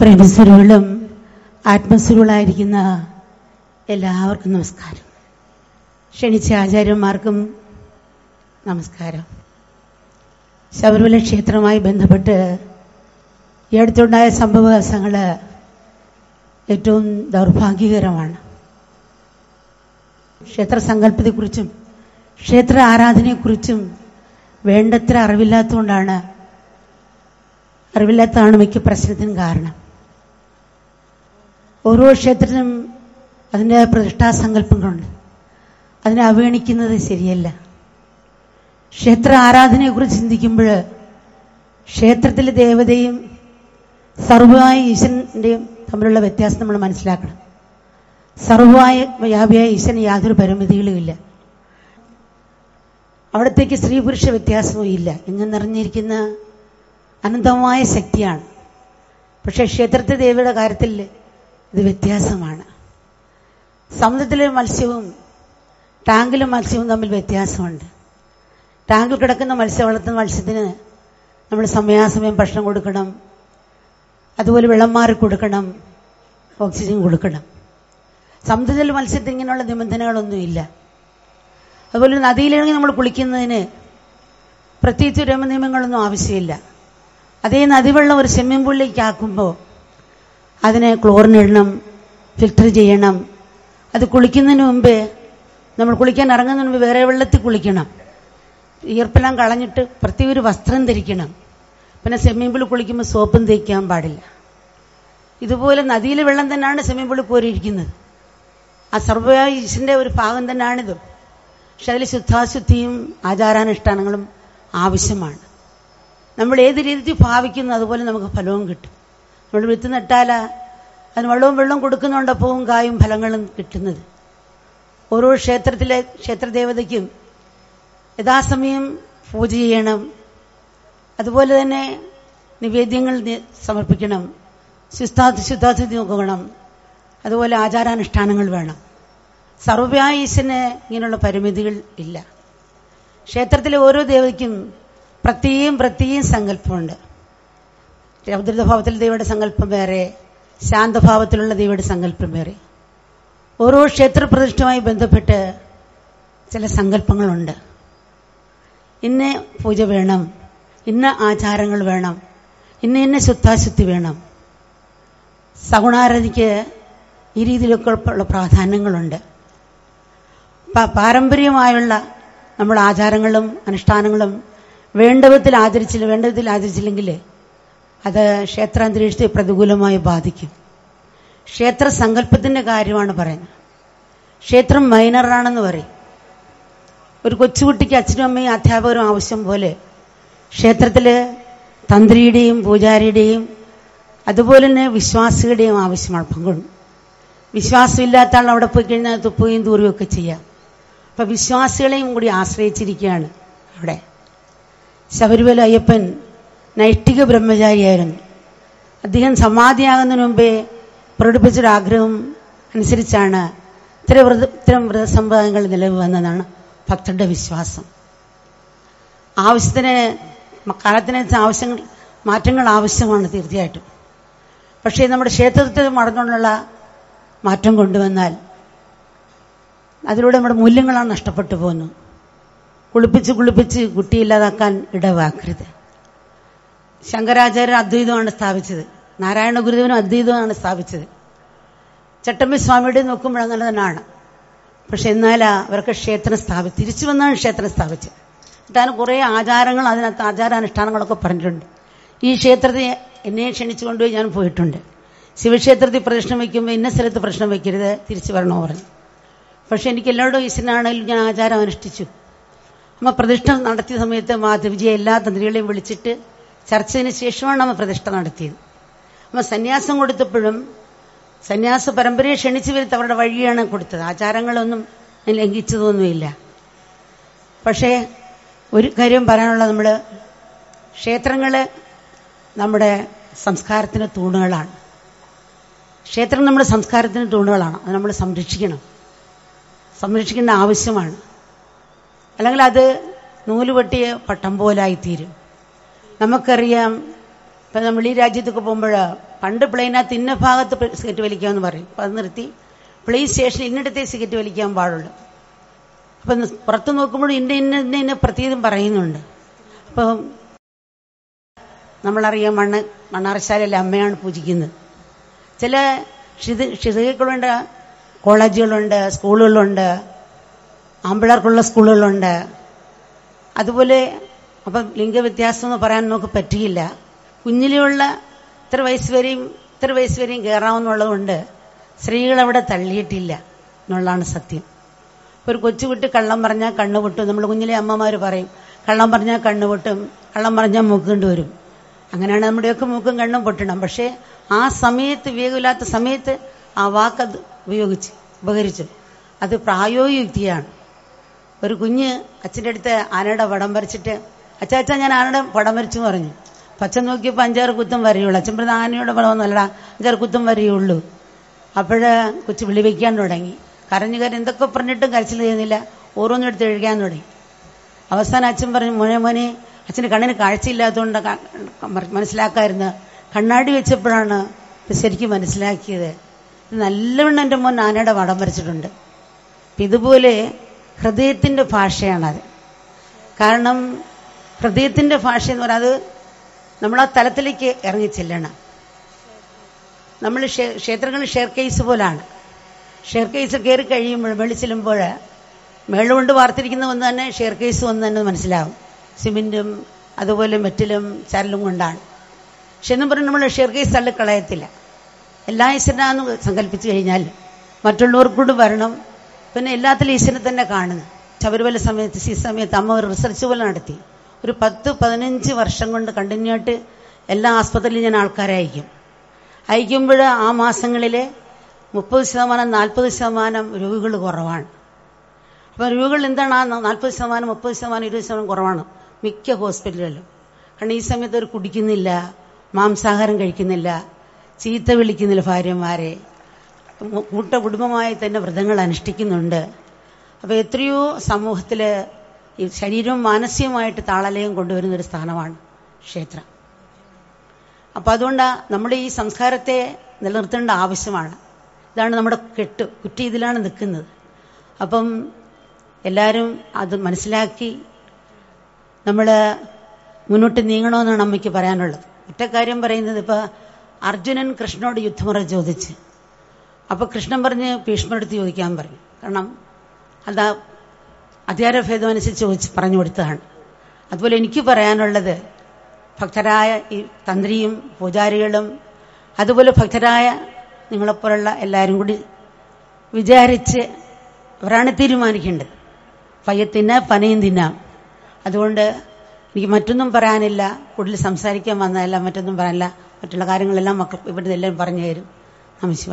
പ്രേമസ്വരുകളും ആത്മസ്വരുകളായിരിക്കുന്ന എല്ലാവർക്കും നമസ്കാരം. ക്ഷണിച്ച ആചാര്യന്മാർക്കും നമസ്കാരം. ശബരിമല ക്ഷേത്രവുമായി ബന്ധപ്പെട്ട് ഈ അടുത്തുണ്ടായ സംഭവവികാസങ്ങൾ ഏറ്റവും ദൗർഭാഗ്യകരമാണ്. ക്ഷേത്ര സങ്കല്പത്തെക്കുറിച്ചും ക്ഷേത്ര ആരാധനയെക്കുറിച്ചും വേണ്ടത്ര അറിവില്ലാത്തതുകൊണ്ടാണ് അറിവില്ലാത്തതാണ് മിക്ക പ്രശ്നത്തിനും കാരണം. ഓരോ ക്ഷേത്രത്തിനും അതിന്റെ പ്രതിഷ്ഠാസങ്കല്പങ്ങളുണ്ട് അതിനെ അവഗണിക്കുന്നത് ശരിയല്ല. ക്ഷേത്ര ആരാധനയെക്കുറിച്ച് ചിന്തിക്കുമ്പോൾ ക്ഷേത്രത്തിലെ ദേവതയും സർവമായ ഈശ്വരന്റെയും തമ്മിലുള്ള വ്യത്യാസം നമ്മൾ മനസ്സിലാക്കണം. സർവമായ വ്യാപിയായ ഈശ്വരന് യാതൊരു പരിമിതികളുമില്ല അവിടത്തേക്ക് സ്ത്രീ പുരുഷ വ്യത്യാസവും ഇല്ല. ഇങ്ങ് നിറഞ്ഞിരിക്കുന്ന അനന്തമായ ശക്തിയാണ്. പക്ഷേ ക്ഷേത്രത്തെ ദേവിയുടെ കാര്യത്തിൽ ഇത് വ്യത്യാസമാണ്. സമുദ്രത്തിലെ മത്സ്യവും ടാങ്കിലെ മത്സ്യവും തമ്മിൽ വ്യത്യാസമുണ്ട്. ടാങ്കിൽ കിടക്കുന്ന മത്സ്യം വളർത്തുന്ന മത്സ്യത്തിന് നമ്മൾ സമയാസമയം ഭക്ഷണം കൊടുക്കണം. അതുപോലെ വെള്ളം മാറി കൊടുക്കണം. ഓക്സിജൻ കൊടുക്കണം. സമുദ്രത്തിലെ മത്സ്യത്തിന് ഇങ്ങനെയുള്ള നിബന്ധനകളൊന്നുമില്ല. അതുപോലെ നദിയിലിറങ്ങി നമ്മൾ കുളിക്കുന്നതിന് പ്രത്യേകിച്ച് രമനിയമങ്ങളൊന്നും ആവശ്യമില്ല. അതേ നദിവെള്ളം ഒരു സ്വിമ്മിംഗ് പൂളിലേക്ക് ആക്കുമ്പോൾ അതിനെ ക്ലോറിൻ ഇടണം ഫിൽറ്റർ ചെയ്യണം. അത് കുളിക്കുന്നതിന് മുമ്പേ നമ്മൾ കുളിക്കാൻ ഇറങ്ങുന്നതിന് മുമ്പ് വേറെ വെള്ളത്തിൽ കുളിക്കണം. ഈർപ്പെല്ലാം കളഞ്ഞിട്ട് പ്രത്യേക ഒരു വസ്ത്രം ധരിക്കണം. പിന്നെ സ്വിമ്മിംഗ് കുളിക്കുമ്പോൾ സോപ്പും തേക്കാൻ പാടില്ല. ഇതുപോലെ നദിയിലെ വെള്ളം തന്നെയാണ് സ്വിമ്മിംഗ് കോരിയിരിക്കുന്നത്. ആ സർവീസിന്റെ ഒരു ഭാഗം തന്നെയാണിത്. പക്ഷെ അതിൽ ശുദ്ധാശുദ്ധിയും ആചാരാനുഷ്ഠാനങ്ങളും ആവശ്യമാണ്. നമ്മൾ ഏത് രീതിയിൽ ഭാവിക്കുന്നു അതുപോലെ നമുക്ക് ഫലവും കിട്ടും. നമ്മൾ വിത്ത് നട്ടാലാ. അതിന് വെള്ളവും വെള്ളവും കൊടുക്കുന്നുണ്ട് പൂവും കായും ഫലങ്ങളും കിട്ടുന്നത്. ഓരോ ക്ഷേത്രത്തിലെ ക്ഷേത്രദേവതയ്ക്കും യഥാസമയം പൂജ ചെയ്യണം. അതുപോലെ തന്നെ നിവേദ്യങ്ങൾ സമർപ്പിക്കണം. ശുദ്ധാതി ശുദ്ധാശുദ്ധി നോക്കണം. അതുപോലെ ആചാരാനുഷ്ഠാനങ്ങൾ വേണം. സർവായുസിന് ഇങ്ങനെയുള്ള പരിമിതികൾ ഇല്ല. ക്ഷേത്രത്തിലെ ഓരോ ദേവതയ്ക്കും പ്രത്യേകം പ്രത്യേകം സങ്കല്പമുണ്ട്. രൗദ്രഭാവത്തിലെ ദൈവയുടെ സങ്കല്പം വേറെ ശാന്തഭാവത്തിലുള്ള ദൈവയുടെ സങ്കല്പം വേറെ. ഓരോ ക്ഷേത്രപ്രതിഷ്ഠയുമായി ബന്ധപ്പെട്ട് ചില സങ്കല്പങ്ങളുണ്ട്. ഇന്ന പൂജ വേണം ഇന്ന ആചാരങ്ങൾ വേണം ഇന്ന ഇന്ന ശുദ്ധാശുദ്ധി വേണം. സഗുണാരതിക്ക് ഈ രീതിയിലൊക്കെ ഉള്ള പ്രാധാന്യങ്ങളുണ്ട്. പാരമ്പര്യമായുള്ള നമ്മൾ ആചാരങ്ങളും അനുഷ്ഠാനങ്ങളും വേണ്ട വിധത്തിൽ ആചരിച്ചില്ല വേണ്ട വിധത്തിൽ ആചരിച്ചില്ലെങ്കിൽ അത് ക്ഷേത്രാന്തരീക്ഷത്തെ പ്രതികൂലമായി ബാധിക്കും. ക്ഷേത്ര സങ്കല്പത്തിന്റെ കാര്യമാണ് പറയുന്നത്. ക്ഷേത്രം മൈനറാണെന്ന് പറയും. ഒരു കൊച്ചുകുട്ടിക്ക് അച്ഛനും അമ്മയും അധ്യാപകരും ആവശ്യം പോലെ ക്ഷേത്രത്തിൽ തന്ത്രിയുടെയും പൂജാരിയുടെയും അതുപോലെ തന്നെ വിശ്വാസികളുടെയും ആവശ്യമാണ് പങ്കുണ്ട്. വിശ്വാസമില്ലാത്ത ആൾ അവിടെ പോയി കഴിഞ്ഞാൽ തുപ്പുകയും തൂറുകയും ഒക്കെ ചെയ്യാം. അപ്പൊ വിശ്വാസികളെയും കൂടി ആശ്രയിച്ചിരിക്കുകയാണ് അവിടെ. ശബരിമല അയ്യപ്പൻ നൈഷ്ഠിക ബ്രഹ്മചാരിയായിരുന്നു. അദ്ദേഹം സമാധിയാകുന്നതിന് മുമ്പേ പ്രകടിപ്പിച്ചൊരാഗ്രഹം അനുസരിച്ചാണ് ഇത്തരം വ്രത ഇത്തരം വ്രതസമ്പ്രദായങ്ങൾ നിലവിൽ വന്നതാണ് ഭക്തരുടെ വിശ്വാസം. ആവശ്യത്തിന് കാലത്തിനനുസരിച്ച് ആവശ്യങ്ങൾ മാറ്റങ്ങൾ ആവശ്യമാണ് തീർച്ചയായിട്ടും. പക്ഷേ നമ്മുടെ ക്ഷേത്രത്തിൽ മറന്നുകൊണ്ടുള്ള മാറ്റം കൊണ്ടുവന്നാൽ അതിലൂടെ നമ്മുടെ മൂല്യങ്ങളാണ് നഷ്ടപ്പെട്ടു പോകുന്നത്. കുളിപ്പിച്ച് കുളിപ്പിച്ച് കുട്ടിയില്ലാതാക്കാൻ ഇടവാക്കരുത്. ശങ്കരാചാര്യർ അദ്വൈതമാണ് സ്ഥാപിച്ചത്. നാരായണ ഗുരുദേവനും അദ്വൈതമാണ് സ്ഥാപിച്ചത്. ചട്ടമ്പി സ്വാമിയുടെ നോക്കുമ്പോൾ അങ്ങനെ തന്നെയാണ്. പക്ഷെ എന്നാലാ അവർക്ക് ക്ഷേത്രം സ്ഥാപിച്ചു തിരിച്ചു വന്നാണ് ക്ഷേത്രം സ്ഥാപിച്ചത്. എന്നിട്ടാണ് കുറേ ആചാരങ്ങൾ അതിനകത്ത് ആചാരാനുഷ്ഠാനങ്ങളൊക്കെ പറഞ്ഞിട്ടുണ്ട്. ഈ ക്ഷേത്രത്തെ എന്നെ ക്ഷണിച്ചു കൊണ്ടുപോയി ഞാൻ പോയിട്ടുണ്ട്. ശിവക്ഷേത്രത്തിൽ പ്രദക്ഷിണം വയ്ക്കുമ്പോൾ ഇന്ന സ്ഥലത്ത് പ്രശ്നം വയ്ക്കരുത് തിരിച്ചു വരണോ പറഞ്ഞു. പക്ഷെ എനിക്ക് എല്ലാവരുടെയും ഈശ്വരനാണെങ്കിലും ഞാൻ ആചാരം അനുഷ്ഠിച്ചു. അമ്മ പ്രതിഷ്ഠ നടത്തിയ സമയത്ത് മാധവിജിയെ എല്ലാ തന്ത്രികളെയും വിളിച്ചിട്ട് ചർച്ചതിന് ശേഷമാണ് അമ്മ പ്രതിഷ്ഠ നടത്തിയത്. അമ്മ സന്യാസം കൊടുത്തപ്പോഴും സന്യാസ പരമ്പരയെ ക്ഷണിച്ചു വരുത്തി അവരുടെ വഴിയാണ് കൊടുത്തത്. ആചാരങ്ങളൊന്നും ലംഘിച്ചതൊന്നുമില്ല. പക്ഷേ ഒരു കാര്യം പറയാനുള്ള നമ്മൾ ക്ഷേത്രങ്ങൾ നമ്മുടെ സംസ്കാരത്തിന് തൂണുകളാണ്. ക്ഷേത്രം നമ്മുടെ സംസ്കാരത്തിന് തൂണുകളാണ്. അത് നമ്മൾ സംരക്ഷിക്കണം. സംരക്ഷിക്കേണ്ട ആവശ്യമാണ്. അല്ലെങ്കിൽ അത് നൂൽ വെട്ടിയ പട്ടം പോലായിത്തീരും. നമുക്കറിയാം ഇപ്പം നമ്മൾ ഈ രാജ്യത്തൊക്കെ പോകുമ്പോൾ പണ്ട് പ്ലെയിനകത്ത് ഇന്ന ഭാഗത്ത് സിഗരറ്റ് വലിക്കാമെന്ന് പറയും. അപ്പം അത് നിർത്തി. പ്ലെയിൻ സ്റ്റേഷനിൽ ഇന്നിടത്തെ സിഗരറ്റ് വലിക്കാൻ പാടുള്ളൂ. അപ്പം പുറത്ത് നോക്കുമ്പോൾ ഇന്ന ഇന്ന ഇന്ന ഇന്ന പ്രത്യേകം പറയുന്നുണ്ട്. അപ്പം നമ്മളറിയാം മണ്ണ് മണ്ണാറശാലയിലെ അമ്മയാണ് പൂജിക്കുന്നത്. ചില ക്ഷിത ക്ഷിതകളുണ്ട് കോളേജുകളുണ്ട് സ്കൂളുകളുണ്ട് ആമ്പിളർക്കുള്ള സ്കൂളുകളുണ്ട്. അതുപോലെ അപ്പം ലിംഗവ്യത്യാസം എന്ന് പറയാൻ നമുക്ക് പറ്റിയില്ല. കുഞ്ഞിലെയുള്ള ഇത്ര വയസ്സ് വരെയും ഇത്ര വയസ്സ് വരെയും കയറാമെന്നുള്ളതുകൊണ്ട് സ്ത്രീകളവിടെ തള്ളിയിട്ടില്ല എന്നുള്ളതാണ് സത്യം. ഒരു കൊച്ചുകുട്ടി കള്ളം പറഞ്ഞാൽ കണ്ണു പൊട്ടും. നമ്മൾ കുഞ്ഞിലെ അമ്മമാർ പറയും കള്ളം പറഞ്ഞാൽ കണ്ണു പൊട്ടും കള്ളം പറഞ്ഞാൽ മൂക്കുകൊണ്ട് വരും. അങ്ങനെയാണ് നമ്മുടെയൊക്കെ മൂക്കും കണ്ണും പൊട്ടണം. പക്ഷേ ആ സമയത്ത് വിവേകമില്ലാത്ത സമയത്ത് ആ വാക്കത് ഉപയോഗിച്ച് ഉപകരിച്ചു. അത് പ്രായോഗികയാണ് ഒരു കുഞ്ഞ് അച്ഛന്റെ അടുത്ത് ആനയുടെ വടം വരച്ചിട്ട് അച്ഛാ ഞാൻ ആരുടെ പടം വരച്ചു പറഞ്ഞു. പച്ച നോക്കിയപ്പോൾ അഞ്ചാറ് കുത്തം വരയുള്ളൂ. അച്ഛൻ പറഞ്ഞ ആനയുടെ പടമൊന്നുമല്ലടാ അഞ്ചാറ് കുത്തം വരയുള്ളൂ. അപ്പോഴ് കൊച്ചു വിളി വയ്ക്കാൻ തുടങ്ങി. കരഞ്ഞു കരഞ്ഞ് എന്തൊക്കെ പറഞ്ഞിട്ടും കരച്ചിൽ ചെയ്യുന്നില്ല. ഓരോന്നും എടുത്ത് എഴുകാൻ തുടങ്ങി. അവസാനം അച്ഛൻ പറഞ്ഞു മോനെ മോനെ അച്ഛന്റെ കണ്ണിന് കാഴ്ചയില്ലാത്തതുകൊണ്ട് മനസ്സിലാക്കായിരുന്നു കണ്ണാടി വെച്ചപ്പോഴാണ് ശരിക്കും മനസ്സിലാക്കിയത്. നല്ലവണ്ണം എന്റെ മോൻ ആനയുടെ വടം വരച്ചിട്ടുണ്ട്. ഇതുപോലെ ഹൃദയത്തിന്റെ ഭാഷയാണത്. കാരണം ഹൃദയത്തിന്റെ ഭാഷ എന്ന് പറയുന്നത് നമ്മൾ ആ തലത്തിലേക്ക് ഇറങ്ങി ചെല്ലണം. നമ്മൾ ക്ഷേത്രങ്ങൾ ഷെയർ കേസ് പോലാണ്. ഷെയർ കേസ് കയറി കഴിയുമ്പോൾ വെളി ചെല്ലുമ്പോൾ മേളുകൊണ്ട് വാർത്തിരിക്കുന്ന ഒന്ന് തന്നെ ഷെയർ കേസ് ഒന്ന് തന്നെ മനസ്സിലാവും. സിമെന്റും അതുപോലെ മെറ്റലും ചരലും കൊണ്ടാണ്. പക്ഷെ എന്നും പറഞ്ഞ് നമ്മൾ ഷെയർ കേസ് തള്ളിക്കളയത്തില്ല എല്ലാ ഈശ്വരനാന്ന് സങ്കല്പിച്ചു കഴിഞ്ഞാൽ മറ്റുള്ളവർക്കൂട് വരണം. പിന്നെ എല്ലാത്തിലും ഈശ്വരനെ തന്നെ കാണുന്നു. ശബരിമല സമയത്ത് ഈ സമയത്ത് അമ്മ ഒരു റിസർച്ച് പോലെ നടത്തി. ഒരു പത്ത് പതിനഞ്ച് വർഷം കൊണ്ട് കണ്ടിന്യൂ ആയിട്ട് എല്ലാ ആസ്പത്രിയിലും ഞാൻ ആൾക്കാരെ അയക്കും. അയക്കുമ്പോൾ ആ മാസങ്ങളിൽ മുപ്പത് ശതമാനം നാൽപ്പത് ശതമാനം രോഗികൾ കുറവാണ്. അപ്പം രോഗികൾ എന്താണ് ആ നാൽപ്പത് ശതമാനം മുപ്പത് ശതമാനം ഇരുപത് ശതമാനം കുറവാണ്? മിക്ക ഹോസ്പിറ്റലുകളിലും. കാരണം ഈ സമയത്ത് അവർ കുടിക്കുന്നില്ല മാംസാഹാരം കഴിക്കുന്നില്ല ചീത്ത വിളിക്കുന്നില്ല ഭാര്യമാരെ. കൂട്ട കുടുംബമായി തന്നെ വ്രതങ്ങൾ അനുഷ്ഠിക്കുന്നുണ്ട്. അപ്പോൾ എത്രയോ സമൂഹത്തിൽ ഈ ശരീരവും മാനസികമായിട്ട് താളലയം കൊണ്ടുവരുന്ന ഒരു സ്ഥാനമാണ് ക്ഷേത്രം. അപ്പൊ അതുകൊണ്ട് നമ്മുടെ ഈ സംസ്കാരത്തെ നിലനിർത്തേണ്ട ആവശ്യമാണ്. ഇതാണ് നമ്മുടെ കെട്ട് കുറ്റി ഇതിലാണ് നിൽക്കുന്നത്. അപ്പം എല്ലാവരും അത് മനസ്സിലാക്കി നമ്മൾ മുന്നോട്ട് നീങ്ങണമെന്നാണ് അമ്മയ്ക്ക് പറയാനുള്ളത്. ഒറ്റ കാര്യം പറയുന്നത് ഇപ്പൊ അർജുനൻ കൃഷ്ണനോട് യുദ്ധമുറ ചോദിച്ച്. അപ്പൊ കൃഷ്ണൻ പറഞ്ഞ് ഭീഷ്മടുത്ത് ചോദിക്കാൻ പറഞ്ഞു. കാരണം അതാ അധികാരഭേദം അനുസരിച്ച് പറഞ്ഞു കൊടുത്തതാണ്. അതുപോലെ എനിക്ക് പറയാനുള്ളത് ഭക്തരായ ഈ തന്ത്രിയും പൂജാരികളും അതുപോലെ ഭക്തരായ നിങ്ങളെപ്പോലുള്ള എല്ലാവരും കൂടി വിചാരിച്ച് അവരാണ് തീരുമാനിക്കേണ്ടത്. പയ്യത്തിന് പനയും തിന്നാം. അതുകൊണ്ട് എനിക്ക് മറ്റൊന്നും പറയാനില്ല. കൂടുതൽ സംസാരിക്കാൻ വന്നതല്ല മറ്റൊന്നും പറയാനില്ല. മറ്റുള്ള കാര്യങ്ങളെല്ലാം മക്കൾ ഇവിടുന്ന് എല്ലാം പറഞ്ഞു തരും. നമശിവ